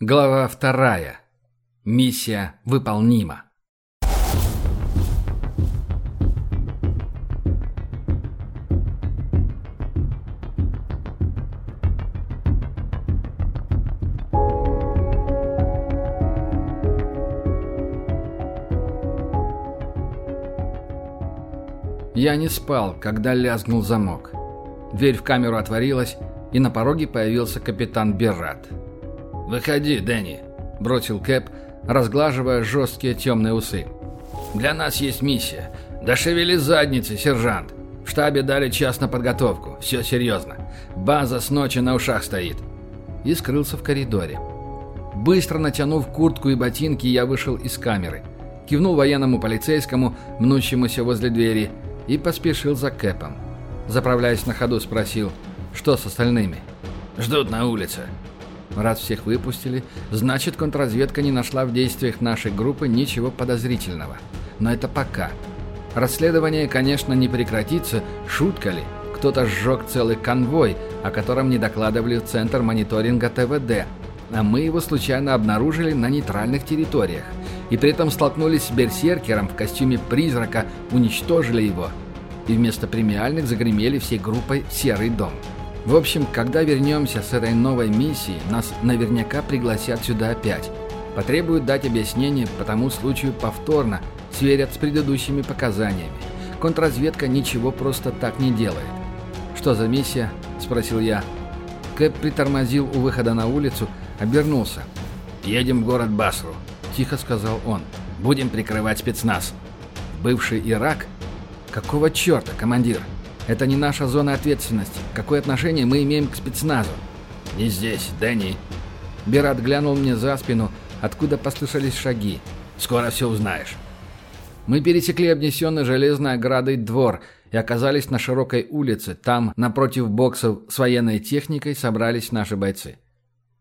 Глава вторая. Миссия выполнима. Я не спал, когда лязгнул замок. Дверь в камеру отворилась, и на пороге появился капитан Беррат. «Выходи, Дэнни», — бросил Кэп, разглаживая жесткие темные усы. «Для нас есть миссия. Да шевели задницы, сержант. В штабе дали час на подготовку. Все серьезно. База с ночи на ушах стоит». И скрылся в коридоре. Быстро натянув куртку и ботинки, я вышел из камеры. Кивнул военному полицейскому, мнущемуся возле двери, и поспешил за Кэпом. Заправляясь на ходу, спросил, что с остальными. «Ждут на улице», Раз всех выпустили, значит контрразведка не нашла в действиях нашей группы ничего подозрительного. Но это пока. Расследование, конечно, не прекратится, шутка ли? Кто-то сжег целый конвой, о котором не докладывали в Центр мониторинга ТВД, а мы его случайно обнаружили на нейтральных территориях. И при этом столкнулись с берсеркером в костюме призрака, уничтожили его. И вместо премиальных загремели всей группой в Серый дом. В общем, когда вернемся с этой новой миссией, нас наверняка пригласят сюда опять. Потребуют дать объяснение по тому случаю повторно, сверят с предыдущими показаниями. Контрразведка ничего просто так не делает. «Что за миссия?» – спросил я. Кэп притормозил у выхода на улицу, обернулся. «Едем в город Басру», – тихо сказал он. «Будем прикрывать спецназ». «Бывший Ирак? Какого черта, командир?» Это не наша зона ответственности. Какое отношение мы имеем к спецназу? Не здесь, Дэнни. Берат глянул мне за спину, откуда послышались шаги. Скоро все узнаешь. Мы пересекли обнесенный железной оградой двор и оказались на широкой улице. Там, напротив боксов с военной техникой, собрались наши бойцы.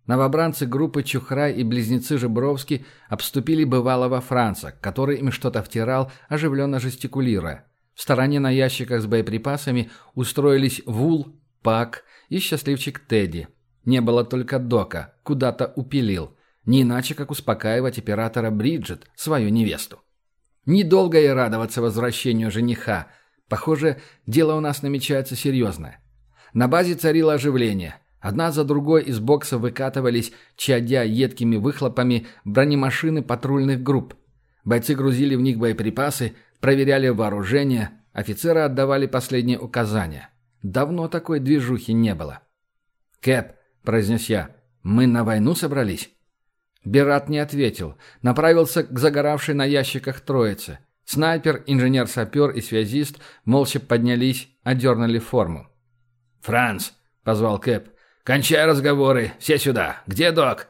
Новобранцы группы Чухрай и близнецы Жебровски обступили бывалого Франца, который им что-то втирал, оживленно жестикулируя. В стороне на ящиках с боеприпасами устроились Вул, Пак и счастливчик Тедди. Не было только Дока, куда-то упилил. Не иначе, как успокаивать оператора Бриджит, свою невесту. Недолго и радоваться возвращению жениха. Похоже, дело у нас намечается серьезное. На базе царило оживление. Одна за другой из бокса выкатывались, чадя едкими выхлопами, бронемашины патрульных групп. Бойцы грузили в них боеприпасы, проверяли вооружение, офицеры отдавали последние указания. Давно такой движухи не было. «Кэп», — произнес я, — «мы на войну собрались?» Берат не ответил. Направился к загоравшей на ящиках троице. Снайпер, инженер-сапер и связист молча поднялись, одернули форму. «Франц», — позвал Кэп, — «кончай разговоры, все сюда. Где док?»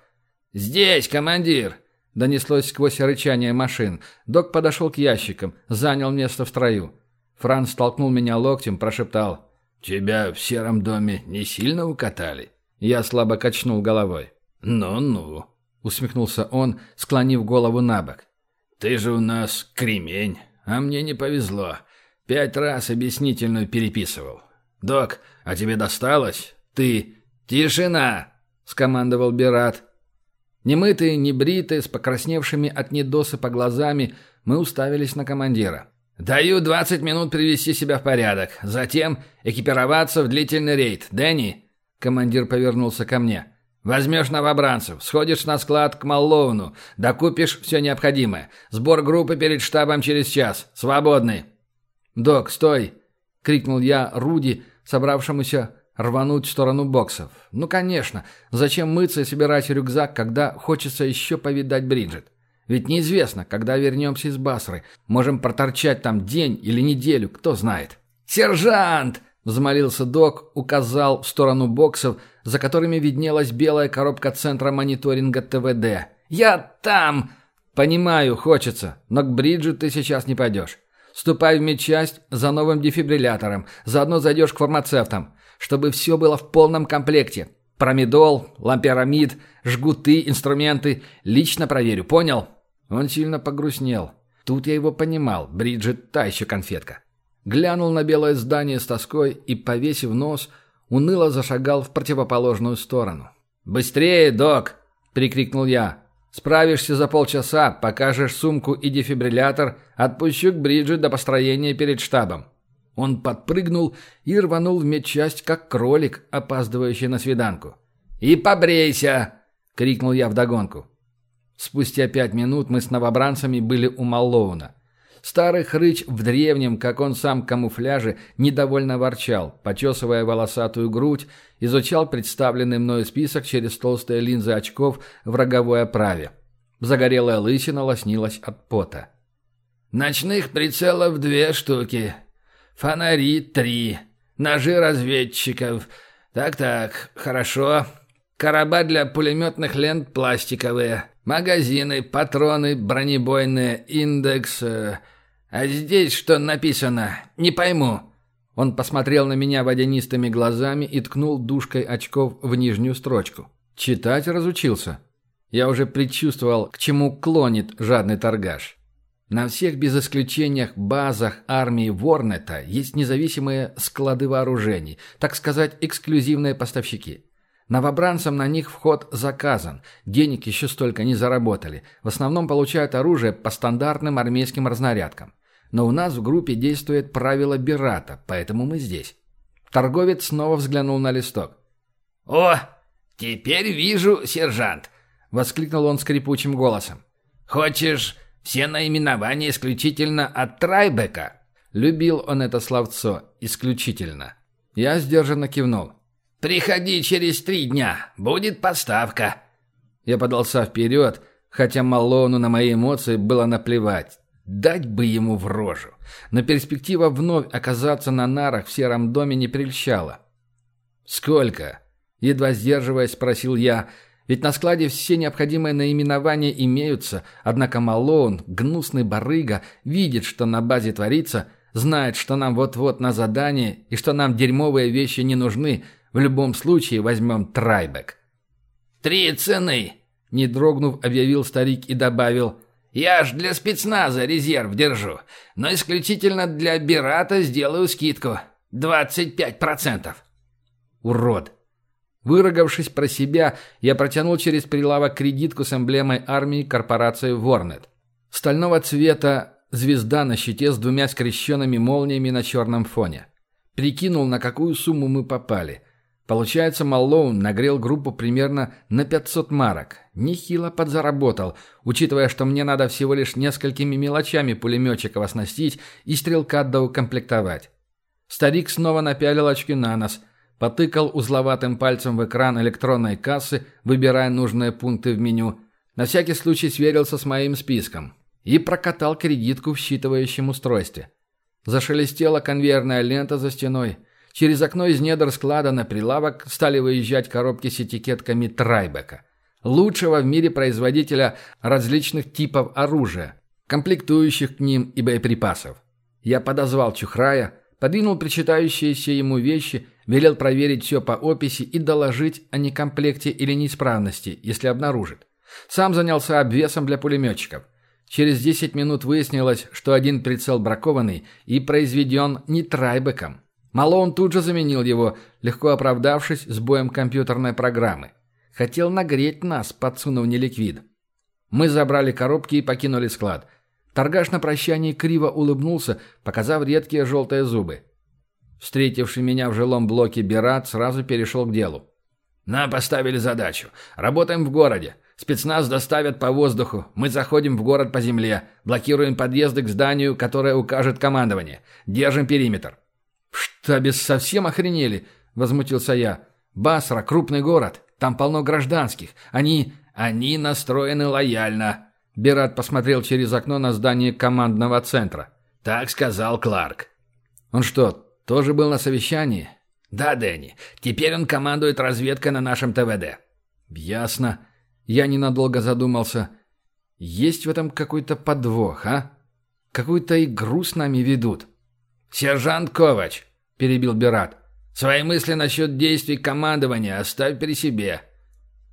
«Здесь, командир», Донеслось сквозь рычание машин. Док подошел к ящикам, занял место в строю. Франц столкнул меня локтем, прошептал. «Тебя в сером доме не сильно укатали?» Я слабо качнул головой. «Ну-ну», — усмехнулся он, склонив голову на бок. «Ты же у нас кремень, а мне не повезло. Пять раз объяснительную переписывал. Док, а тебе досталось? Ты...» «Тишина!» — скомандовал Берат. Немытые, небритые, с покрасневшими от недосыпа глазами, мы уставились на командира. «Даю 20 минут привести себя в порядок. Затем экипироваться в длительный рейд. Дэнни!» Командир повернулся ко мне. «Возьмешь новобранцев, сходишь на склад к Маллоуну, докупишь все необходимое. Сбор группы перед штабом через час. Свободный!» «Док, стой!» — крикнул я Руди, собравшемуся Рвануть в сторону боксов. Ну, конечно. Зачем мыться и собирать рюкзак, когда хочется еще повидать Бриджит? Ведь неизвестно, когда вернемся из Басры. Можем проторчать там день или неделю, кто знает. «Сержант!» — взмолился док, указал в сторону боксов, за которыми виднелась белая коробка центра мониторинга ТВД. «Я там!» «Понимаю, хочется, но к Бриджит ты сейчас не пойдешь. Ступай в медчасть за новым дефибриллятором, заодно зайдешь к фармацевтам чтобы все было в полном комплекте. Промедол, ламперамид, жгуты, инструменты. Лично проверю, понял?» Он сильно погрустнел. Тут я его понимал, Бриджит та еще конфетка. Глянул на белое здание с тоской и, повесив нос, уныло зашагал в противоположную сторону. «Быстрее, док!» — прикрикнул я. «Справишься за полчаса, покажешь сумку и дефибриллятор, отпущу к Бриджит до построения перед штабом». Он подпрыгнул и рванул в медчасть, как кролик, опаздывающий на свиданку. «И побрейся!» — крикнул я вдогонку. Спустя пять минут мы с новобранцами были у Маллоуна. Старый хрыч в древнем, как он сам камуфляже, недовольно ворчал, почесывая волосатую грудь, изучал представленный мною список через толстые линзы очков в роговой оправе. Загорелая лысина лоснилась от пота. «Ночных прицелов две штуки. Фонари три. Ножи разведчиков. Так-так, хорошо. Короба для пулеметных лент пластиковые. Магазины, патроны, бронебойные, индекс. Э, а здесь что написано? Не пойму. Он посмотрел на меня водянистыми глазами и ткнул дужкой очков в нижнюю строчку. Читать разучился. Я уже предчувствовал, к чему клонит жадный торгаш. На всех без исключениях базах армии Ворнета есть независимые склады вооружений, так сказать, эксклюзивные поставщики. Новобранцам на них вход заказан, денег еще столько не заработали. В основном получают оружие по стандартным армейским разнарядкам. Но у нас в группе действует правило Бирата, поэтому мы здесь. Торговец снова взглянул на листок. «О, теперь вижу, сержант!» — воскликнул он скрипучим голосом. «Хочешь все наименования исключительно от Трайбека?» Любил он это словцо «исключительно». Я сдержанно кивнул. «Приходи через три дня. Будет поставка». Я подался вперед, хотя Малону на мои эмоции было наплевать. Дать бы ему в рожу. Но перспектива вновь оказаться на нарах в сером доме не прельщала. «Сколько?» — едва сдерживаясь, спросил я. «Ведь на складе все необходимые наименования имеются, однако Малоун, гнусный барыга, видит, что на базе творится, знает, что нам вот-вот на задание и что нам дерьмовые вещи не нужны, в любом случае возьмем Трайбек». «Три цены!» — не дрогнув, объявил старик и добавил. «Я ж для спецназа резерв держу, но исключительно для Бирата сделаю скидку. 25%. Урод! Выругавшись про себя, я протянул через прилавок кредитку с эмблемой армии корпорации Ворнет. Стального цвета звезда на щите с двумя скрещенными молниями на черном фоне. Прикинул, на какую сумму мы попали. Получается, Маллоун нагрел группу примерно на 500 марок. Нехило подзаработал, учитывая, что мне надо всего лишь несколькими мелочами пулеметчиков оснастить и стрелка доукомплектовать. Старик снова напялил очки на нос, потыкал узловатым пальцем в экран электронной кассы, выбирая нужные пункты в меню. На всякий случай сверился с моим списком и прокатал кредитку в считывающем устройстве. Зашелестела конвейерная лента за стеной – Через окно из недр склада на прилавок стали выезжать коробки с этикетками Трайбека. Лучшего в мире производителя различных типов оружия, комплектующих к ним и боеприпасов. Я подозвал Чухрая, подвинул причитающиеся ему вещи, велел проверить все по описи и доложить о некомплекте или неисправности, если обнаружит. Сам занялся обвесом для пулеметчиков. Через 10 минут выяснилось, что один прицел бракованный и произведен не Трайбеком. Малоун тут же заменил его, легко оправдавшись сбоем компьютерной программы. Хотел нагреть нас, подсунув неликвид. Мы забрали коробки и покинули склад. Торгаш на прощании криво улыбнулся, показав редкие желтые зубы. Встретивший меня в жилом блоке Бират сразу перешел к делу. «Нам поставили задачу. Работаем в городе. Спецназ доставят по воздуху. Мы заходим в город по земле. Блокируем подъезды к зданию, которое укажет командование. Держим периметр. «В штабе совсем охренели?» – возмутился я. «Басра – крупный город. Там полно гражданских. Они... они настроены лояльно». Берат посмотрел через окно на здание командного центра. «Так сказал Кларк». «Он что, тоже был на совещании?» «Да, Дэнни. Теперь он командует разведкой на нашем ТВД». «Ясно». Я ненадолго задумался. «Есть в этом какой-то подвох, а? Какую-то игру с нами ведут». «Сержант Ковач», — перебил Бират, — «свои мысли насчет действий командования оставь при себе».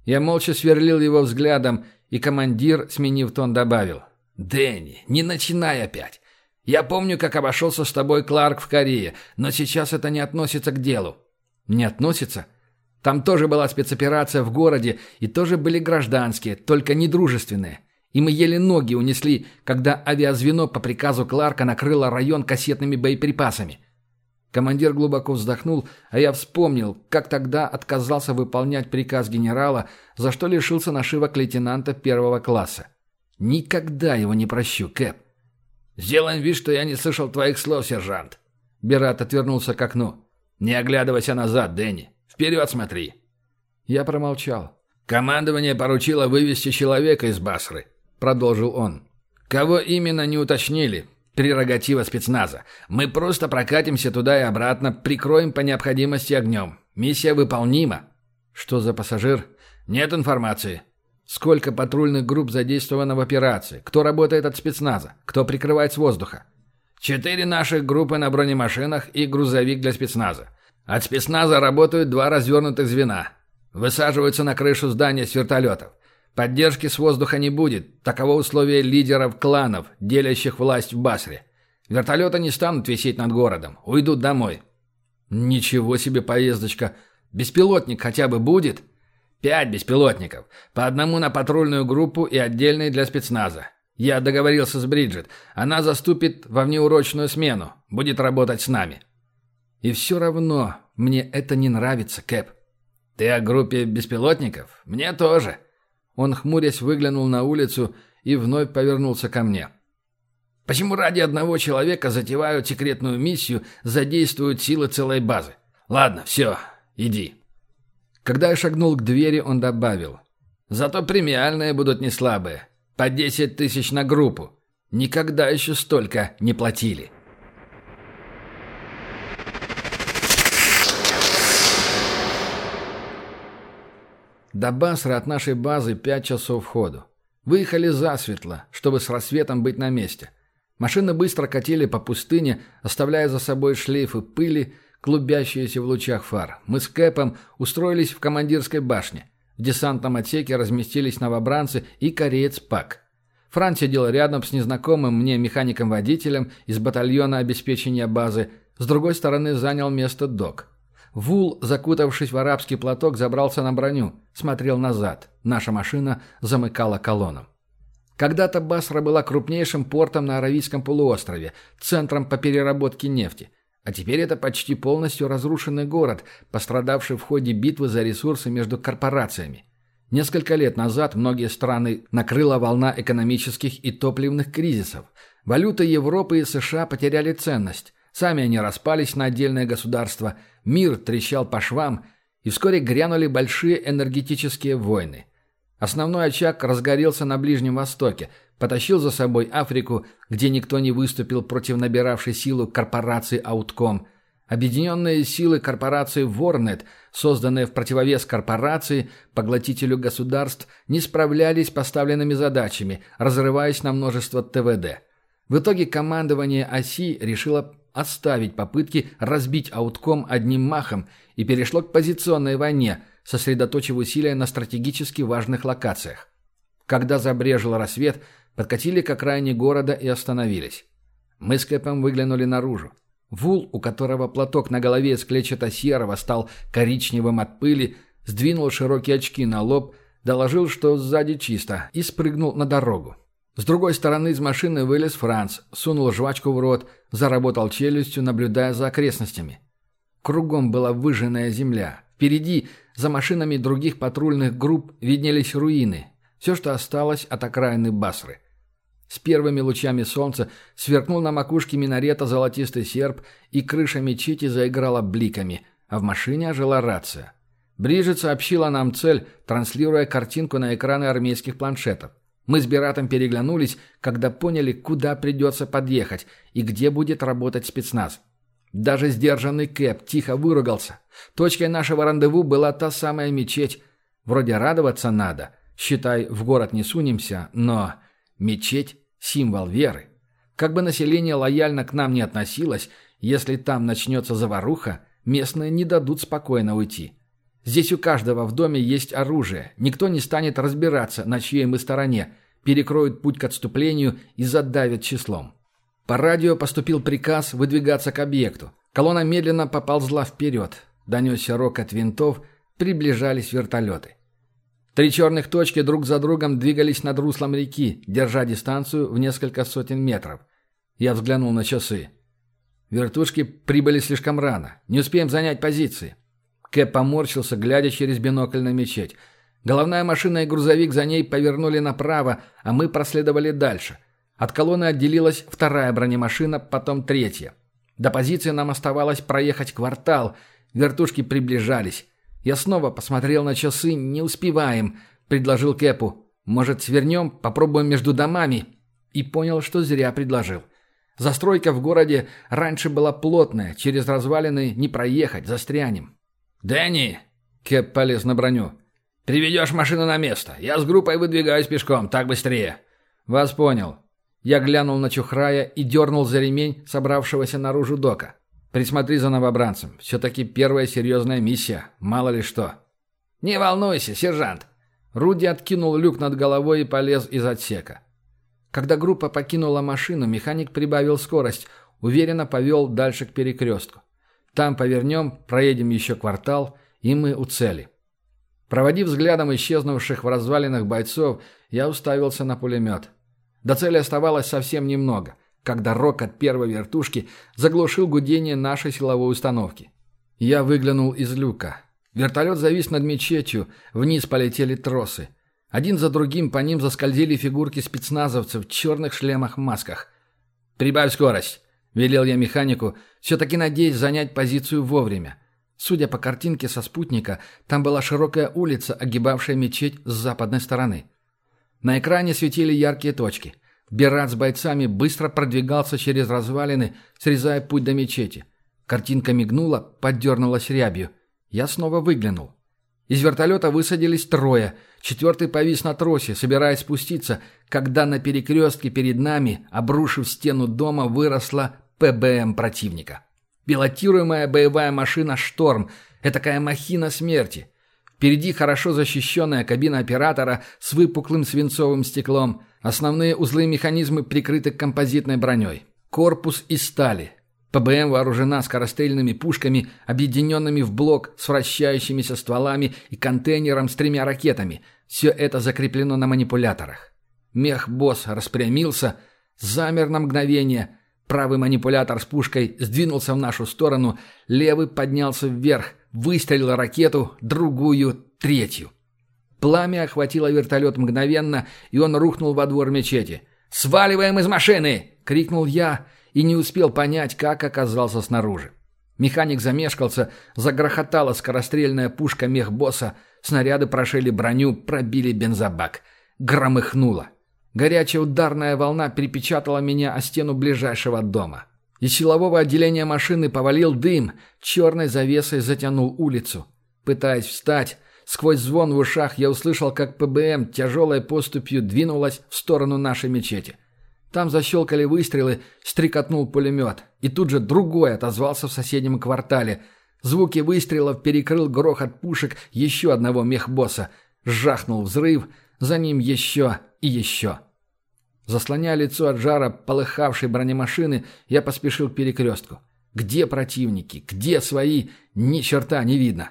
Я молча сверлил его взглядом, и командир, сменив тон, добавил. «Дэнни, не начинай опять. Я помню, как обошелся с тобой Кларк в Корее, но сейчас это не относится к делу». «Не относится? Там тоже была спецоперация в городе, и тоже были гражданские, только не дружественные. И мы еле ноги унесли, когда авиазвено по приказу Кларка накрыло район кассетными боеприпасами. Командир глубоко вздохнул, а я вспомнил, как тогда отказался выполнять приказ генерала, за что лишился нашивок лейтенанта первого класса. Никогда его не прощу, Кэп. «Сделаем вид, что я не слышал твоих слов, сержант». Берат отвернулся к окну. «Не оглядывайся назад, Дэнни. Вперед смотри». Я промолчал. «Командование поручило вывести человека из Басры», — продолжил он. «Кого именно не уточнили? Прерогатива спецназа. Мы просто прокатимся туда и обратно, прикроем по необходимости огнем. Миссия выполнима». «Что за пассажир?» «Нет информации». «Сколько патрульных групп задействовано в операции? Кто работает от спецназа? Кто прикрывает с воздуха?» «Четыре наших группы на бронемашинах и грузовик для спецназа. От спецназа работают два развернутых звена. Высаживаются на крышу здания с вертолетов. Поддержки с воздуха не будет. Таково условие лидеров кланов, делящих власть в Басре. Вертолеты не станут висеть над городом. Уйдут домой. Ничего себе поездочка. Беспилотник хотя бы будет? Пять беспилотников. По одному на патрульную группу и отдельный для спецназа. Я договорился с Бриджит. Она заступит во внеурочную смену. Будет работать с нами. И все равно мне это не нравится, Кэп. Ты о группе беспилотников? Мне тоже. Он, хмурясь, выглянул на улицу и вновь повернулся ко мне. Почему ради одного человека затевают секретную миссию, задействуют силы целой базы? Ладно, все, иди. Когда я шагнул к двери, он добавил. Зато премиальные будут не слабые. По десять тысяч на группу. Никогда еще столько не платили. До Басры от нашей базы пять часов ходу. Выехали засветло, чтобы с рассветом быть на месте. Машины быстро катили по пустыне, оставляя за собой шлейфы пыли, клубящиеся в лучах фар. Мы с Кэпом устроились в командирской башне. В десантном отсеке разместились новобранцы и кореец Пак. Фран сидел рядом с незнакомым мне механиком-водителем из батальона обеспечения базы, с другой стороны занял место док. Вул, закутавшись в арабский платок, забрался на броню, смотрел назад. Наша машина замыкала колонну. Когда-то Басра была крупнейшим портом на Аравийском полуострове, центром по переработке нефти. А теперь это почти полностью разрушенный город, пострадавший в ходе битвы за ресурсы между корпорациями. Несколько лет назад многие страны накрыла волна экономических и топливных кризисов. Валюты Европы и США потеряли ценность. Сами они распались на отдельное государство, мир трещал по швам, и вскоре грянули большие энергетические войны. Основной очаг разгорелся на Ближнем Востоке, потащил за собой Африку, где никто не выступил против набиравшей силу корпорации Аутком. Объединенные силы корпорации Ворнет, созданные в противовес корпорации, поглотителю государств, не справлялись с поставленными задачами, разрываясь на множество ТВД. В итоге командование оси решило оставить попытки разбить аутком одним махом и перешло к позиционной войне, сосредоточив усилия на стратегически важных локациях. Когда забрежил рассвет, подкатили к окраине города и остановились. Мы с Кэпом выглянули наружу. Вул, у которого платок на голове из клетчато-серого стал коричневым от пыли, сдвинул широкие очки на лоб, доложил, что сзади чисто, и спрыгнул на дорогу. С другой стороны из машины вылез Франц, сунул жвачку в рот, заработал челюстью, наблюдая за окрестностями. Кругом была выжженная земля. Впереди, за машинами других патрульных групп, виднелись руины. Все, что осталось от окраины Басры. С первыми лучами солнца сверкнул на макушке минарета золотистый серп, и крыша мечети заиграла бликами, а в машине ожила рация. Бриджит сообщила нам цель, транслируя картинку на экраны армейских планшетов. Мы с Биратом переглянулись, когда поняли, куда придется подъехать и где будет работать спецназ. Даже сдержанный Кэп тихо выругался. Точкой нашего рандеву была та самая мечеть. Вроде радоваться надо. Считай, в город не сунемся, но... Мечеть – символ веры. Как бы население лояльно к нам не относилось, если там начнется заваруха, местные не дадут спокойно уйти. Здесь у каждого в доме есть оружие. Никто не станет разбираться, на чьей мы стороне. Перекроют путь к отступлению и задавят числом. По радио поступил приказ выдвигаться к объекту. Колонна медленно поползла вперед. Донесся рок от винтов. приближались вертолеты. Три черных точки друг за другом двигались над руслом реки, держа дистанцию в несколько сотен метров. Я взглянул на часы. Вертушки прибыли слишком рано. Не успеем занять позиции. Кэп поморщился, глядя через бинокль на мечеть. Головная машина и грузовик за ней повернули направо, а мы проследовали дальше. От колонны отделилась вторая бронемашина, потом третья. До позиции нам оставалось проехать квартал. Вертушки приближались. Я снова посмотрел на часы. «Не успеваем», — предложил Кэпу. «Может, свернем, попробуем между домами?» И понял, что зря предложил. Застройка в городе раньше была плотная, через развалины не проехать, застрянем. «Дэнни!» — Кэп полез на броню. «Приведешь машину на место. Я с группой выдвигаюсь пешком, так быстрее». «Вас понял». Я глянул на Чухрая и дернул за ремень собравшегося наружу дока. Присмотри за новобранцем. Все-таки первая серьезная миссия. Мало ли что. Не волнуйся, сержант. Руди откинул люк над головой и полез из отсека. Когда группа покинула машину, механик прибавил скорость, уверенно повел дальше к перекрестку. Там повернем, проедем еще квартал, и мы у цели. Проводив взглядом исчезнувших в развалинах бойцов, я уставился на пулемет. До цели оставалось совсем немного когда рок от первой вертушки заглушил гудение нашей силовой установки. Я выглянул из люка. Вертолет завис над мечетью, вниз полетели тросы. Один за другим по ним заскользили фигурки спецназовцев в черных шлемах-масках. «Прибавь скорость!» – велел я механику, все-таки надеясь занять позицию вовремя. Судя по картинке со спутника, там была широкая улица, огибавшая мечеть с западной стороны. На экране светили яркие точки – Берат с бойцами быстро продвигался через развалины, срезая путь до мечети. Картинка мигнула, поддернулась рябью. Я снова выглянул. Из вертолета высадились трое. Четвертый повис на тросе, собираясь спуститься, когда на перекрестке перед нами, обрушив стену дома, выросла ПБМ противника. Пилотируемая боевая машина «Шторм» — этакая махина смерти. Впереди хорошо защищенная кабина оператора с выпуклым свинцовым стеклом. Основные узлы механизмы прикрыты композитной броней. Корпус из стали. ПБМ вооружена скорострельными пушками, объединенными в блок с вращающимися стволами и контейнером с тремя ракетами. Все это закреплено на манипуляторах. Мех-босс распрямился, замер на мгновение. Правый манипулятор с пушкой сдвинулся в нашу сторону, левый поднялся вверх – Выстрелил ракету, другую, третью. Пламя охватило вертолет мгновенно, и он рухнул во двор мечети. «Сваливаем из машины!» — крикнул я и не успел понять, как оказался снаружи. Механик замешкался, загрохотала скорострельная пушка мехбосса, снаряды прошили броню, пробили бензобак. Громыхнуло. Горячая ударная волна перепечатала меня о стену ближайшего дома. Из силового отделения машины повалил дым, черной завесой затянул улицу. Пытаясь встать, сквозь звон в ушах я услышал, как ПБМ тяжелой поступью двинулась в сторону нашей мечети. Там защелкали выстрелы, стрекотнул пулемет, и тут же другой отозвался в соседнем квартале. Звуки выстрелов перекрыл грохот пушек еще одного мехбосса. Жахнул взрыв, за ним еще и еще. Заслоняя лицо от жара полыхавшей бронемашины, я поспешил к перекрестку. Где противники? Где свои? Ни черта не видно.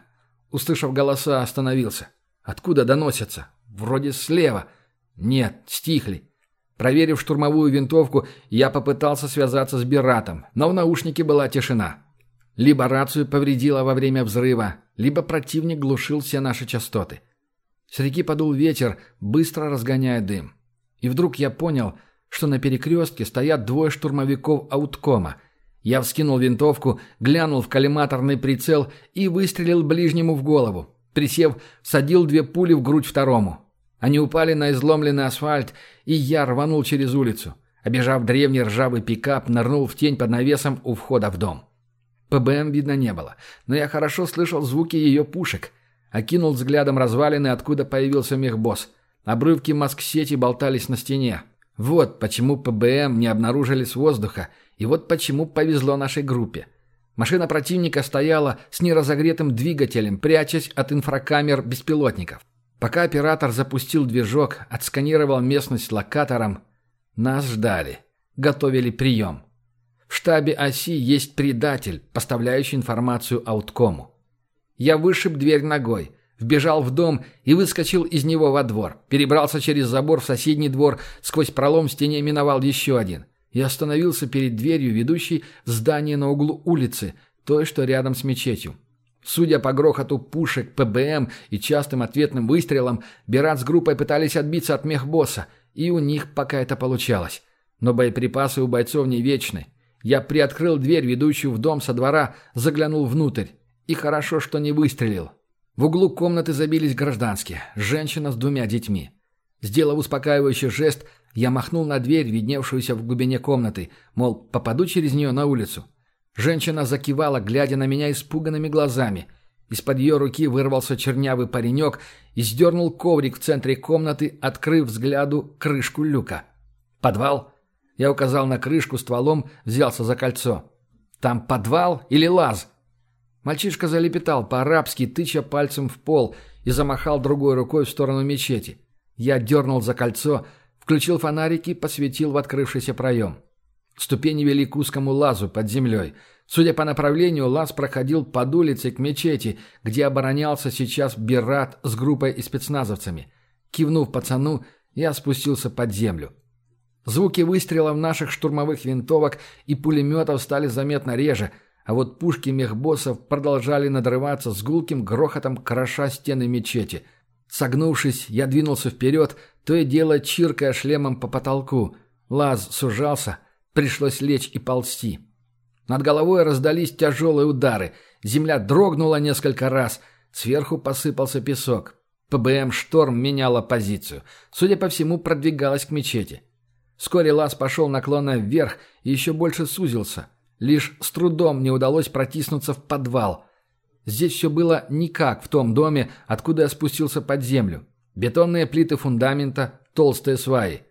Услышав голоса, остановился. Откуда доносятся? Вроде слева. Нет, стихли. Проверив штурмовую винтовку, я попытался связаться с Биратом, но в наушнике была тишина. Либо рацию повредило во время взрыва, либо противник глушил все наши частоты. С реки подул ветер, быстро разгоняя дым. И вдруг я понял, что на перекрестке стоят двое штурмовиков ауткома. Я вскинул винтовку, глянул в коллиматорный прицел и выстрелил ближнему в голову. Присев, садил две пули в грудь второму. Они упали на изломленный асфальт, и я рванул через улицу. Обежав древний ржавый пикап, нырнул в тень под навесом у входа в дом. ПБМ видно не было, но я хорошо слышал звуки ее пушек. Окинул взглядом развалины, откуда появился мехбосс. Обрывки маск-сети болтались на стене. Вот почему ПБМ не обнаружили с воздуха, и вот почему повезло нашей группе. Машина противника стояла с неразогретым двигателем, прячась от инфракамер беспилотников. Пока оператор запустил движок, отсканировал местность локатором, нас ждали, готовили прием. В штабе оси есть предатель, поставляющий информацию ауткому. Я вышиб дверь ногой – вбежал в дом и выскочил из него во двор. Перебрался через забор в соседний двор, сквозь пролом в стене миновал еще один. И остановился перед дверью, ведущей в здание на углу улицы, той, что рядом с мечетью. Судя по грохоту пушек, ПБМ и частым ответным выстрелам, Берат с группой пытались отбиться от мехбосса, и у них пока это получалось. Но боеприпасы у бойцов не вечны. Я приоткрыл дверь, ведущую в дом со двора, заглянул внутрь. И хорошо, что не выстрелил. В углу комнаты забились гражданские, женщина с двумя детьми. Сделав успокаивающий жест, я махнул на дверь, видневшуюся в глубине комнаты, мол, попаду через нее на улицу. Женщина закивала, глядя на меня испуганными глазами. Из-под ее руки вырвался чернявый паренек и сдернул коврик в центре комнаты, открыв взгляду крышку люка. «Подвал?» Я указал на крышку стволом, взялся за кольцо. «Там подвал или лаз?» Мальчишка залепетал по-арабски, тыча пальцем в пол, и замахал другой рукой в сторону мечети. Я дернул за кольцо, включил фонарики, посветил в открывшийся проем. Ступени вели к узкому лазу под землей. Судя по направлению, лаз проходил под улицей к мечети, где оборонялся сейчас Бират с группой и спецназовцами. Кивнув пацану, я спустился под землю. Звуки выстрелов наших штурмовых винтовок и пулеметов стали заметно реже – а вот пушки мехбоссов продолжали надрываться с гулким грохотом кроша стены мечети. Согнувшись, я двинулся вперед, то и дело чиркая шлемом по потолку. Лаз сужался, пришлось лечь и ползти. Над головой раздались тяжелые удары. Земля дрогнула несколько раз. Сверху посыпался песок. ПБМ «Шторм» меняла позицию. Судя по всему, продвигалась к мечети. Вскоре лаз пошел наклонно вверх и еще больше сузился. Лишь с трудом мне удалось протиснуться в подвал. Здесь все было не как в том доме, откуда я спустился под землю. Бетонные плиты фундамента, толстые сваи.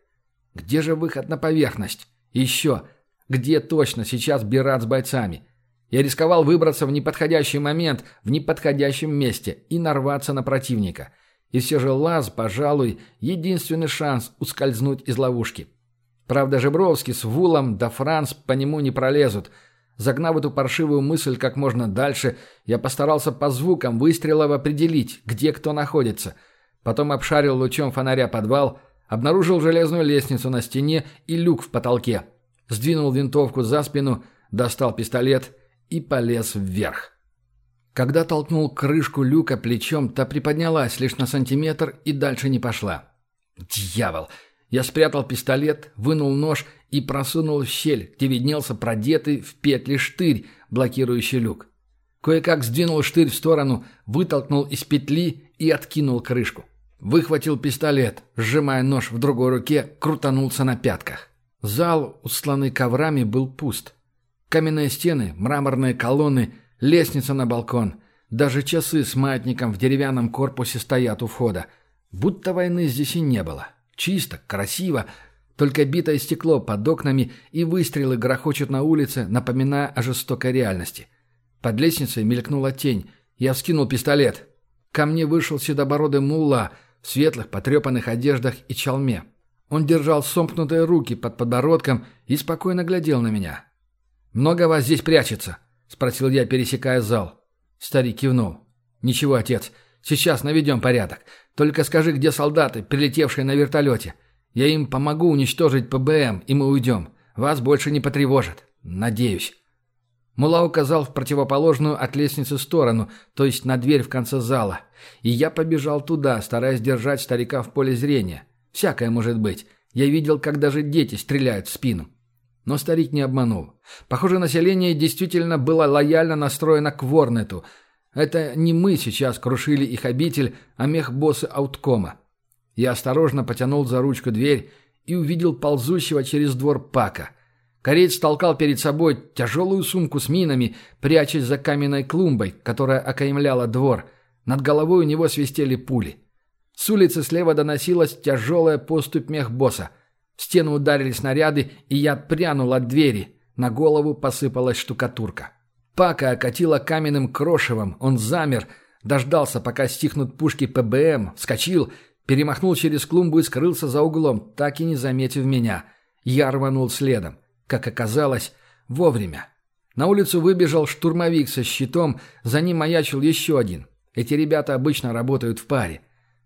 Где же выход на поверхность? еще, где точно сейчас Бират с бойцами? Я рисковал выбраться в неподходящий момент, в неподходящем месте и нарваться на противника. И все же лаз, пожалуй, единственный шанс ускользнуть из ловушки. Правда, Жебровский с Вулом да Франц по нему не пролезут. Загнав эту паршивую мысль как можно дальше, я постарался по звукам выстрелов определить, где кто находится. Потом обшарил лучом фонаря подвал, обнаружил железную лестницу на стене и люк в потолке. Сдвинул винтовку за спину, достал пистолет и полез вверх. Когда толкнул крышку люка плечом, та приподнялась лишь на сантиметр и дальше не пошла. «Дьявол!» Я спрятал пистолет, вынул нож и просунул в щель, где виднелся продетый в петли штырь, блокирующий люк. Кое-как сдвинул штырь в сторону, вытолкнул из петли и откинул крышку. Выхватил пистолет, сжимая нож в другой руке, крутанулся на пятках. Зал, устланный коврами, был пуст. Каменные стены, мраморные колонны, лестница на балкон. Даже часы с маятником в деревянном корпусе стоят у входа. Будто войны здесь и не было. Чисто, красиво, только битое стекло под окнами и выстрелы грохочут на улице, напоминая о жестокой реальности. Под лестницей мелькнула тень. Я вскинул пистолет. Ко мне вышел седобородый мулла в светлых, потрепанных одеждах и чалме. Он держал сомкнутые руки под подбородком и спокойно глядел на меня. «Много вас здесь прячется?» — спросил я, пересекая зал. Старик кивнул. «Ничего, отец. Сейчас наведем порядок. Только скажи, где солдаты, прилетевшие на вертолете. Я им помогу уничтожить ПБМ, и мы уйдем. Вас больше не потревожат. Надеюсь». Мула указал в противоположную от лестницы сторону, то есть на дверь в конце зала. И я побежал туда, стараясь держать старика в поле зрения. Всякое может быть. Я видел, как даже дети стреляют в спину. Но старик не обманул. Похоже, население действительно было лояльно настроено к Ворнету – это не мы сейчас крушили их обитель, а мех-боссы ауткома. Я осторожно потянул за ручку дверь и увидел ползущего через двор Пака. Кореец толкал перед собой тяжелую сумку с минами, прячась за каменной клумбой, которая окаймляла двор. Над головой у него свистели пули. С улицы слева доносилась тяжелая поступь мех-босса. В стену ударили снаряды, и я прянул от двери. На голову посыпалась штукатурка. Пака окатила каменным крошевом. Он замер, дождался, пока стихнут пушки ПБМ, вскочил, перемахнул через клумбу и скрылся за углом, так и не заметив меня. Я рванул следом. Как оказалось, вовремя. На улицу выбежал штурмовик со щитом, за ним маячил еще один. Эти ребята обычно работают в паре.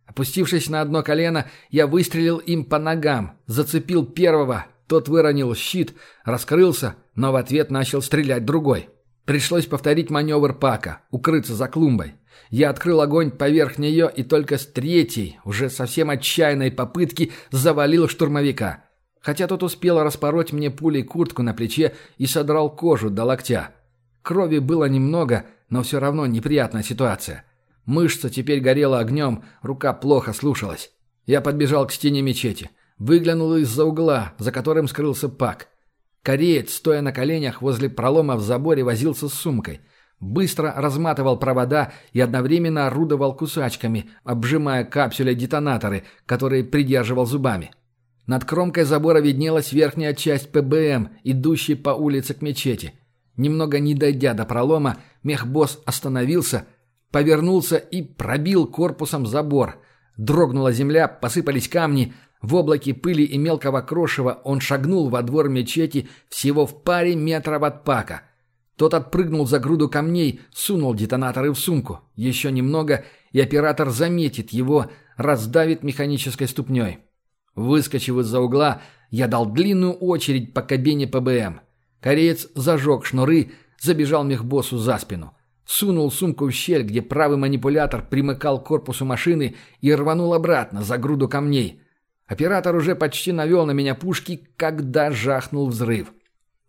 Опустившись на одно колено, я выстрелил им по ногам, зацепил первого, тот выронил щит, раскрылся, но в ответ начал стрелять другой. Пришлось повторить маневр Пака, укрыться за клумбой. Я открыл огонь поверх нее и только с третьей, уже совсем отчаянной попытки завалил штурмовика. Хотя тот успел распороть мне пулей куртку на плече и содрал кожу до локтя. Крови было немного, но все равно неприятная ситуация. Мышца теперь горела огнем, рука плохо слушалась. Я подбежал к стене мечети. Выглянул из-за угла, за которым скрылся Пак. Кореец, стоя на коленях возле пролома в заборе, возился с сумкой. Быстро разматывал провода и одновременно орудовал кусачками, обжимая капсюля детонаторы, которые придерживал зубами. Над кромкой забора виднелась верхняя часть ПБМ, идущей по улице к мечети. Немного не дойдя до пролома, мехбосс остановился, повернулся и пробил корпусом забор. Дрогнула земля, посыпались камни. В облаке пыли и мелкого крошева он шагнул во двор мечети всего в паре метров от пака. Тот отпрыгнул за груду камней, сунул детонаторы в сумку. Еще немного, и оператор заметит его, раздавит механической ступней. Выскочив из-за угла, я дал длинную очередь по кабине ПБМ. Кореец зажег шнуры, забежал мехбоссу за спину. Сунул сумку в щель, где правый манипулятор примыкал к корпусу машины и рванул обратно за груду камней. Оператор уже почти навел на меня пушки, когда жахнул взрыв.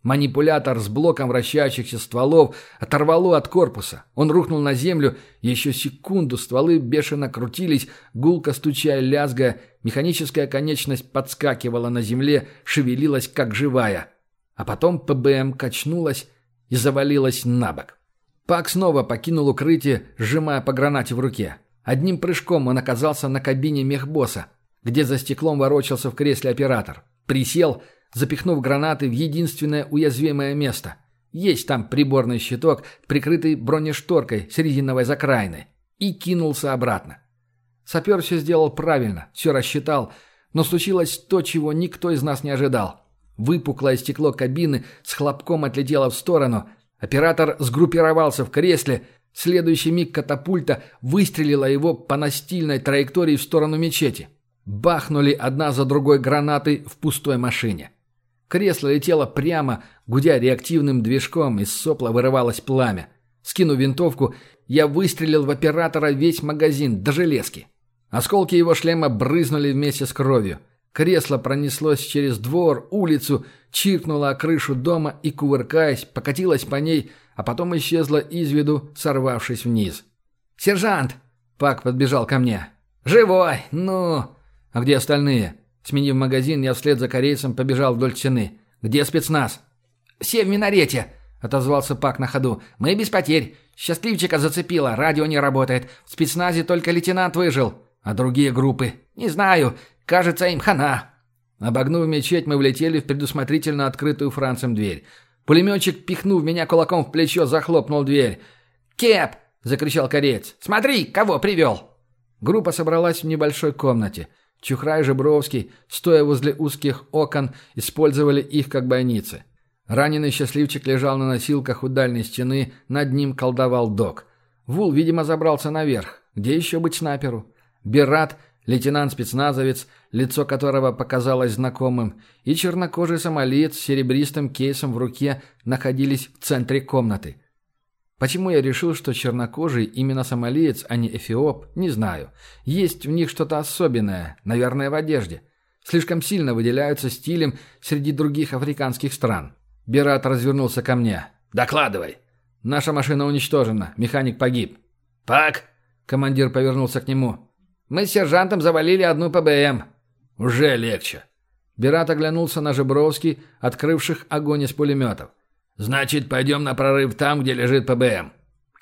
Манипулятор с блоком вращающихся стволов оторвало от корпуса. Он рухнул на землю, еще секунду стволы бешено крутились, гулко стучая лязгая, механическая конечность подскакивала на земле, шевелилась как живая. А потом ПБМ качнулась и завалилась на бок. Пак снова покинул укрытие, сжимая по гранате в руке. Одним прыжком он оказался на кабине мехбосса, где за стеклом ворочался в кресле оператор. Присел – запихнув гранаты в единственное уязвимое место. Есть там приборный щиток, прикрытый бронешторкой с резиновой закраиной. И кинулся обратно. Сапер все сделал правильно, все рассчитал, но случилось то, чего никто из нас не ожидал. Выпуклое стекло кабины с хлопком отлетело в сторону. Оператор сгруппировался в кресле. Следующий миг катапульта выстрелила его по настильной траектории в сторону мечети. Бахнули одна за другой гранаты в пустой машине. Кресло летело прямо, гудя реактивным движком, из сопла вырывалось пламя. Скинув винтовку, я выстрелил в оператора весь магазин до железки. Осколки его шлема брызнули вместе с кровью. Кресло пронеслось через двор, улицу, чиркнуло о крышу дома и, кувыркаясь, покатилось по ней, а потом исчезло из виду, сорвавшись вниз. «Сержант!» — Пак подбежал ко мне. «Живой! Ну!» «А где остальные?» Сменив магазин, я вслед за корейцем побежал вдоль стены. «Где спецназ?» «Все в минарете», — отозвался Пак на ходу. «Мы без потерь. Счастливчика зацепило, радио не работает. В спецназе только лейтенант выжил. А другие группы? Не знаю. Кажется, им хана». Обогнув мечеть, мы влетели в предусмотрительно открытую Францем дверь. Пулеметчик, пихнув меня кулаком в плечо, захлопнул дверь. «Кеп!» — закричал кореец. «Смотри, кого привел!» Группа собралась в небольшой комнате. Чухрай и Жебровский, стоя возле узких окон, использовали их как бойницы. Раненый счастливчик лежал на носилках у дальней стены, над ним колдовал док. Вул, видимо, забрался наверх. Где еще быть снайперу? Берат, лейтенант-спецназовец, лицо которого показалось знакомым, и чернокожий сомалиец с серебристым кейсом в руке находились в центре комнаты. Почему я решил, что чернокожий именно сомалиец, а не эфиоп, не знаю. Есть в них что-то особенное, наверное, в одежде. Слишком сильно выделяются стилем среди других африканских стран. Берат развернулся ко мне. «Докладывай!» «Наша машина уничтожена. Механик погиб». «Пак!» Командир повернулся к нему. «Мы с сержантом завалили одну ПБМ». «Уже легче». Берат оглянулся на Жебровский, открывших огонь из пулеметов. «Значит, пойдем на прорыв там, где лежит ПБМ».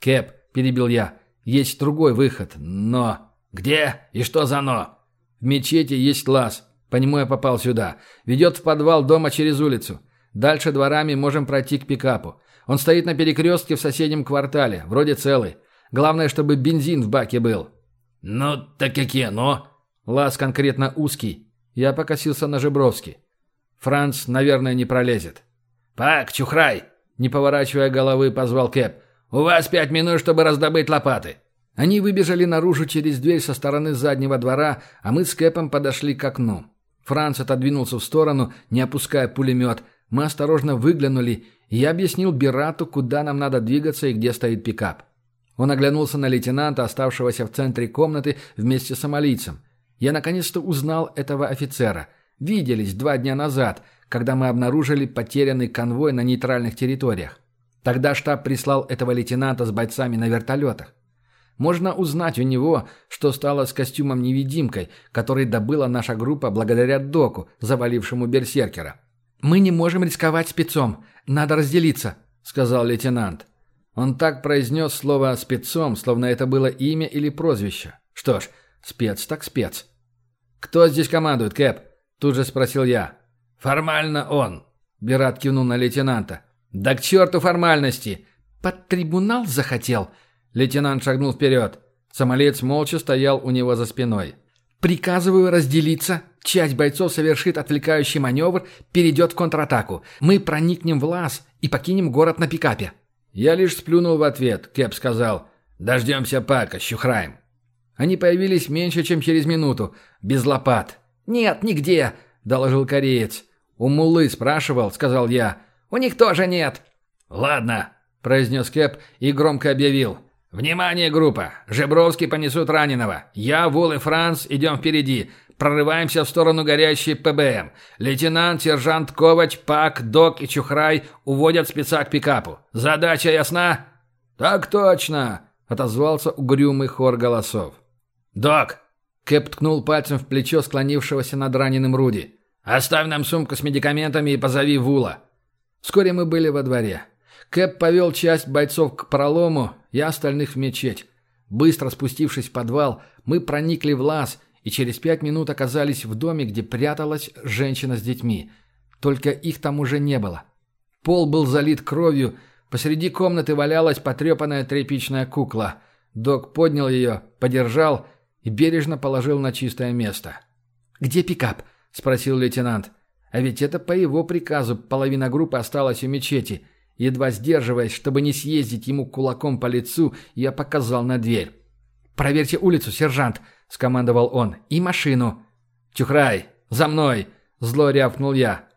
«Кэп», — перебил я, — «есть другой выход, но...» «Где? И что за «но»?» «В мечети есть лаз. По нему я попал сюда. Ведет в подвал дома через улицу. Дальше дворами можем пройти к пикапу. Он стоит на перекрестке в соседнем квартале, вроде целый. Главное, чтобы бензин в баке был». «Ну, так какие «но»?» «Лаз конкретно узкий». Я покосился на Жебровский. «Франц, наверное, не пролезет». «Пак, чухрай!» — не поворачивая головы, позвал Кэп. «У вас пять минут, чтобы раздобыть лопаты». Они выбежали наружу через дверь со стороны заднего двора, а мы с Кэпом подошли к окну. Франц отодвинулся в сторону, не опуская пулемет. Мы осторожно выглянули, и я объяснил Бирату, куда нам надо двигаться и где стоит пикап. Он оглянулся на лейтенанта, оставшегося в центре комнаты вместе с сомалийцем. Я наконец-то узнал этого офицера. Виделись два дня назад, когда мы обнаружили потерянный конвой на нейтральных территориях. Тогда штаб прислал этого лейтенанта с бойцами на вертолетах. Можно узнать у него, что стало с костюмом-невидимкой, который добыла наша группа благодаря доку, завалившему берсеркера. «Мы не можем рисковать спецом. Надо разделиться», — сказал лейтенант. Он так произнес слово «спецом», словно это было имя или прозвище. Что ж, спец так спец. «Кто здесь командует, Кэп?» — тут же спросил я. «Формально он», — Бират кивнул на лейтенанта. «Да к черту формальности!» «Под трибунал захотел?» Лейтенант шагнул вперед. Самолец молча стоял у него за спиной. «Приказываю разделиться. Часть бойцов совершит отвлекающий маневр, перейдет в контратаку. Мы проникнем в лаз и покинем город на пикапе». Я лишь сплюнул в ответ. Кэп сказал «Дождемся Пака, щухраем». Они появились меньше, чем через минуту, без лопат. «Нет, нигде», — доложил кореец. «У Мулы спрашивал», — сказал я. «У них тоже нет». «Ладно», — произнес Кэп и громко объявил. «Внимание, группа! Жебровский понесут раненого. Я, Вул и Франц идем впереди. Прорываемся в сторону горящей ПБМ. Лейтенант, сержант Ковач, Пак, Док и Чухрай уводят спеца к пикапу. Задача ясна?» «Так точно!» — отозвался угрюмый хор голосов. «Док!» — Кэп ткнул пальцем в плечо склонившегося над раненым Руди. «Оставь нам сумку с медикаментами и позови Вула». Вскоре мы были во дворе. Кэп повел часть бойцов к пролому, я остальных в мечеть. Быстро спустившись в подвал, мы проникли в лаз и через пять минут оказались в доме, где пряталась женщина с детьми. Только их там уже не было. Пол был залит кровью, посреди комнаты валялась потрепанная тряпичная кукла. Док поднял ее, подержал и бережно положил на чистое место. «Где пикап?» – спросил лейтенант. А ведь это по его приказу половина группы осталась у мечети. Едва сдерживаясь, чтобы не съездить ему кулаком по лицу, я показал на дверь. «Проверьте улицу, сержант!» — скомандовал он. «И машину!» «Чухрай! За мной!» — зло рявкнул я.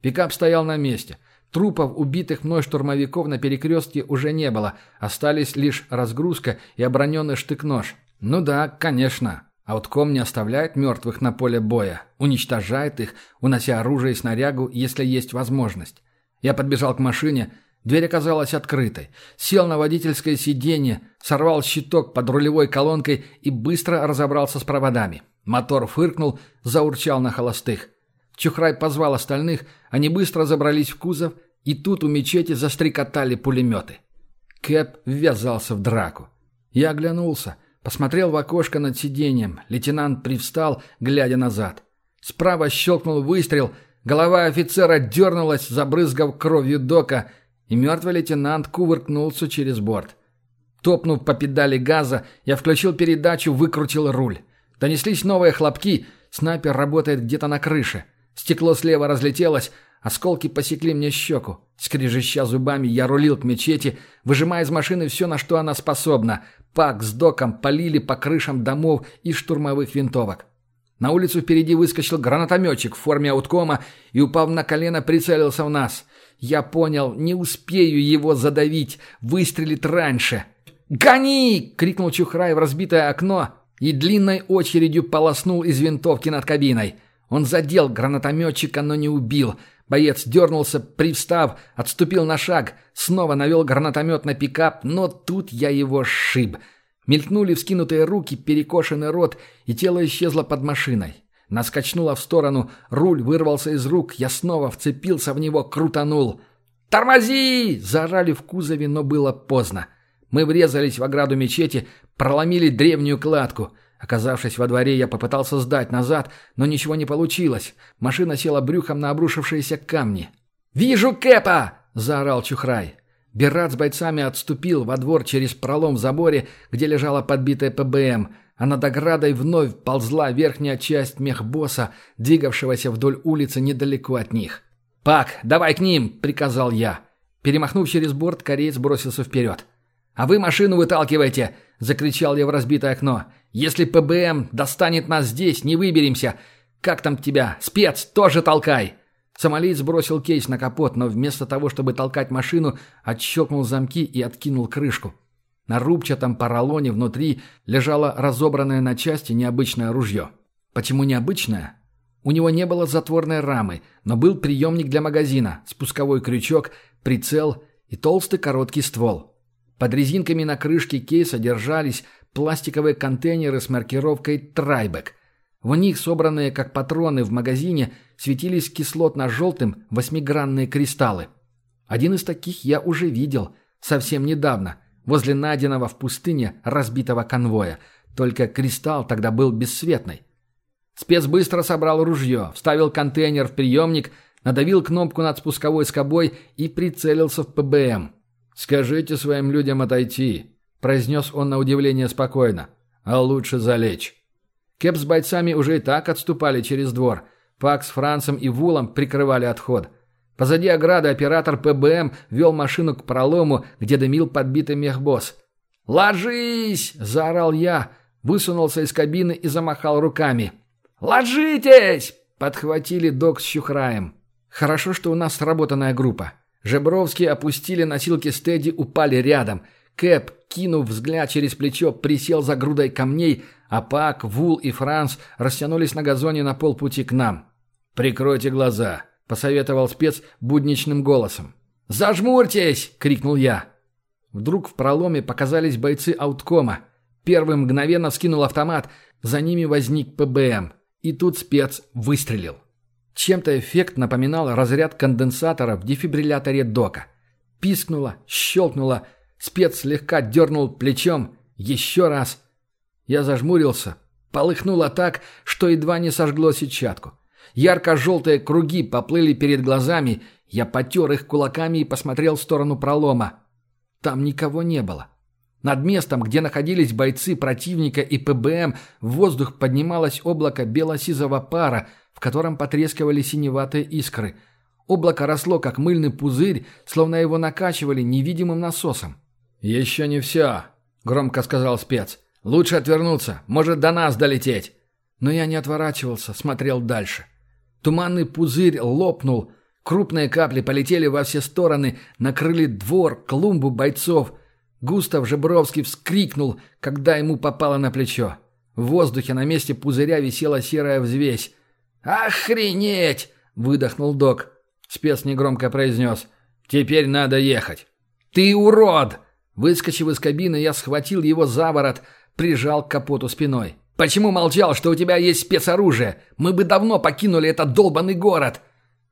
Пикап стоял на месте. Трупов, убитых мной штурмовиков на перекрестке уже не было. Остались лишь разгрузка и оброненный штык-нож. Ну да, конечно. Аутком не оставляет мертвых на поле боя. Уничтожает их, унося оружие и снарягу, если есть возможность. Я подбежал к машине, Дверь оказалась открытой. Сел на водительское сиденье, сорвал щиток под рулевой колонкой и быстро разобрался с проводами. Мотор фыркнул, заурчал на холостых. Чухрай позвал остальных, они быстро забрались в кузов, и тут у мечети застрекотали пулеметы. Кэп ввязался в драку. Я оглянулся, посмотрел в окошко над сиденьем. Лейтенант привстал, глядя назад. Справа щелкнул выстрел, голова офицера дернулась, забрызгав кровью дока — и мертвый лейтенант кувыркнулся через борт. Топнув по педали газа, я включил передачу, выкрутил руль. Донеслись новые хлопки, снайпер работает где-то на крыше. Стекло слева разлетелось, осколки посекли мне щеку. Скрежеща зубами, я рулил к мечети, выжимая из машины все, на что она способна. Пак с доком полили по крышам домов из штурмовых винтовок. На улицу впереди выскочил гранатометчик в форме ауткома и, упав на колено, прицелился в нас. Я понял, не успею его задавить, выстрелит раньше. «Гони!» — крикнул Чухрай в разбитое окно и длинной очередью полоснул из винтовки над кабиной. Он задел гранатометчика, но не убил. Боец дернулся, привстав, отступил на шаг, снова навел гранатомет на пикап, но тут я его сшиб. Мелькнули вскинутые руки, перекошенный рот, и тело исчезло под машиной. Наскочнула в сторону, руль вырвался из рук, я снова вцепился в него, крутанул. «Тормози!» – заорали в кузове, но было поздно. Мы врезались в ограду мечети, проломили древнюю кладку. Оказавшись во дворе, я попытался сдать назад, но ничего не получилось. Машина села брюхом на обрушившиеся камни. «Вижу Кэпа!» – заорал Чухрай. Берат с бойцами отступил во двор через пролом в заборе, где лежала подбитая ПБМ – а над оградой вновь ползла верхняя часть мехбосса, двигавшегося вдоль улицы недалеко от них. «Пак, давай к ним!» — приказал я. Перемахнув через борт, кореец бросился вперед. «А вы машину выталкивайте!» — закричал я в разбитое окно. «Если ПБМ достанет нас здесь, не выберемся. Как там тебя? Спец, тоже толкай!» Сомалиец бросил кейс на капот, но вместо того, чтобы толкать машину, отщелкнул замки и откинул крышку. На рубчатом поролоне внутри лежало разобранное на части необычное ружье. Почему необычное? У него не было затворной рамы, но был приемник для магазина, спусковой крючок, прицел и толстый короткий ствол. Под резинками на крышке кейса держались пластиковые контейнеры с маркировкой «Трайбек». В них, собранные как патроны в магазине, светились кислотно-желтым восьмигранные кристаллы. Один из таких я уже видел совсем недавно, возле найденного в пустыне разбитого конвоя, только кристалл тогда был бесцветный. Спец быстро собрал ружье, вставил контейнер в приемник, надавил кнопку над спусковой скобой и прицелился в ПБМ. «Скажите своим людям отойти», – произнес он на удивление спокойно. «А лучше залечь». Кэп с бойцами уже и так отступали через двор. Пак с Францем и Вулом прикрывали отход. Позади ограды оператор ПБМ вел машину к пролому, где дымил подбитый мехбосс. «Ложись!» – заорал я, высунулся из кабины и замахал руками. «Ложитесь!» – подхватили док с Чухраем. Хорошо, что у нас сработанная группа. Жебровские опустили носилки с Тедди, упали рядом. Кэп, кинув взгляд через плечо, присел за грудой камней, а Пак, Вул и Франц растянулись на газоне на полпути к нам. «Прикройте глаза», – посоветовал спец будничным голосом. «Зажмурьтесь!» – крикнул я. Вдруг в проломе показались бойцы ауткома. Первый мгновенно скинул автомат, за ними возник ПБМ. И тут спец выстрелил. Чем-то эффект напоминал разряд конденсатора в дефибрилляторе дока. Пискнуло, щелкнуло, спец слегка дернул плечом. Еще раз. Я зажмурился. Полыхнуло так, что едва не сожгло сетчатку. Ярко-желтые круги поплыли перед глазами. Я потер их кулаками и посмотрел в сторону пролома. Там никого не было. Над местом, где находились бойцы противника и ПБМ, в воздух поднималось облако бело-сизого пара, в котором потрескивали синеватые искры. Облако росло, как мыльный пузырь, словно его накачивали невидимым насосом. «Еще не все», — громко сказал спец. «Лучше отвернуться, может до нас долететь». Но я не отворачивался, смотрел дальше. Туманный пузырь лопнул, крупные капли полетели во все стороны, накрыли двор, клумбу бойцов — Густав Жебровский вскрикнул, когда ему попало на плечо. В воздухе на месте пузыря висела серая взвесь. «Охренеть!» — выдохнул док. Спец негромко произнес. «Теперь надо ехать». «Ты урод!» Выскочив из кабины, я схватил его за ворот, прижал к капоту спиной. «Почему молчал, что у тебя есть спецоружие? Мы бы давно покинули этот долбанный город!»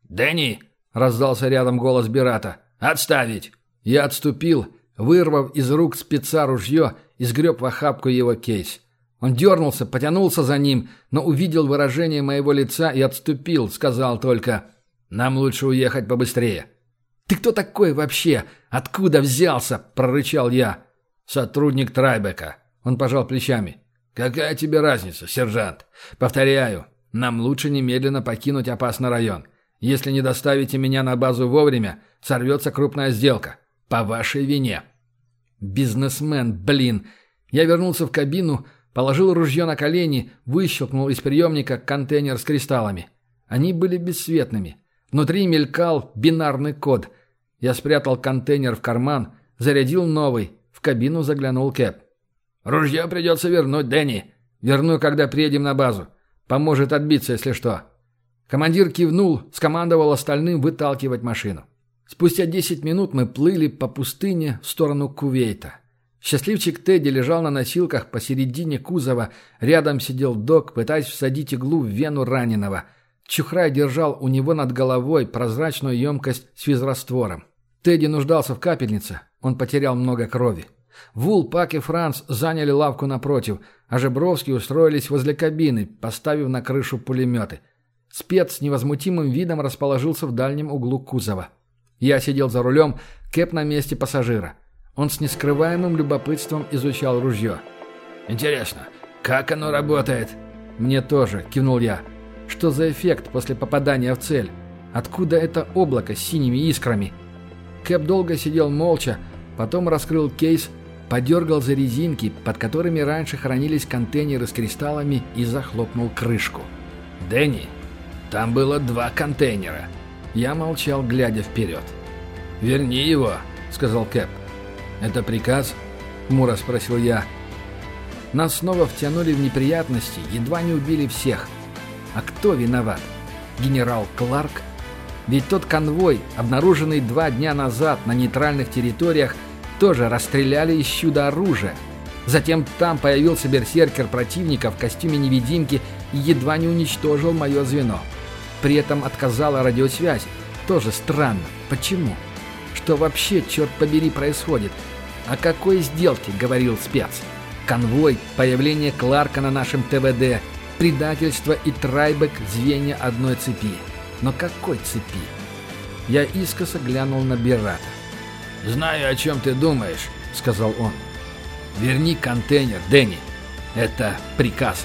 «Дэнни!» — раздался рядом голос Бирата. «Отставить!» Я отступил Вырвав из рук спеца ружье, изгреб в охапку его кейс. Он дернулся, потянулся за ним, но увидел выражение моего лица и отступил, сказал только «Нам лучше уехать побыстрее». «Ты кто такой вообще? Откуда взялся?» – прорычал я. «Сотрудник Трайбека». Он пожал плечами. «Какая тебе разница, сержант? Повторяю, нам лучше немедленно покинуть опасный район. Если не доставите меня на базу вовремя, сорвется крупная сделка. По вашей вине». «Бизнесмен, блин!» Я вернулся в кабину, положил ружье на колени, выщелкнул из приемника контейнер с кристаллами. Они были бесцветными. Внутри мелькал бинарный код. Я спрятал контейнер в карман, зарядил новый. В кабину заглянул Кэп. «Ружье придется вернуть, Дэнни. Верну, когда приедем на базу. Поможет отбиться, если что». Командир кивнул, скомандовал остальным выталкивать машину. Спустя 10 минут мы плыли по пустыне в сторону Кувейта. Счастливчик Тедди лежал на носилках посередине кузова, рядом сидел док, пытаясь всадить иглу в вену раненого. Чухрай держал у него над головой прозрачную емкость с физраствором. Тедди нуждался в капельнице, он потерял много крови. Вул, Пак и Франц заняли лавку напротив, а Жебровские устроились возле кабины, поставив на крышу пулеметы. Спец с невозмутимым видом расположился в дальнем углу кузова. Я сидел за рулем, Кэп на месте пассажира. Он с нескрываемым любопытством изучал ружье. «Интересно, как оно работает?» «Мне тоже», — кивнул я. «Что за эффект после попадания в цель? Откуда это облако с синими искрами?» Кэп долго сидел молча, потом раскрыл кейс, подергал за резинки, под которыми раньше хранились контейнеры с кристаллами и захлопнул крышку. «Дэнни, там было два контейнера». Я молчал, глядя вперед. «Верни его», — сказал Кэп. «Это приказ?» — Мура спросил я. Нас снова втянули в неприятности, едва не убили всех. А кто виноват? Генерал Кларк? Ведь тот конвой, обнаруженный два дня назад на нейтральных территориях, тоже расстреляли из чудо-оружия. Затем там появился берсеркер противника в костюме невидимки и едва не уничтожил мое звено. При этом отказала радиосвязь. Тоже странно. Почему? Что вообще, черт побери, происходит? О какой сделке говорил спец? Конвой, появление Кларка на нашем ТВД, предательство и трайбек звенья одной цепи. Но какой цепи? Я искоса глянул на Берата. «Знаю, о чем ты думаешь», — сказал он. «Верни контейнер, Дэнни. Это приказ».